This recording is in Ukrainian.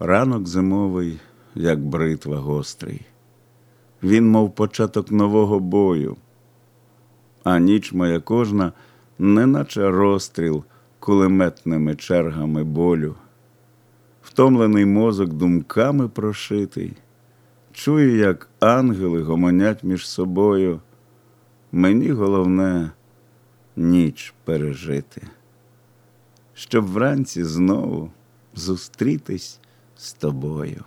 Ранок зимовий, як бритва гострий. Він, мов початок нового бою, а ніч моя кожна, неначе розстріл кулеметними чергами болю. Втомлений мозок думками прошитий, чую, як ангели гомонять між собою. Мені головне ніч пережити, щоб вранці знову зустрітись з тобою.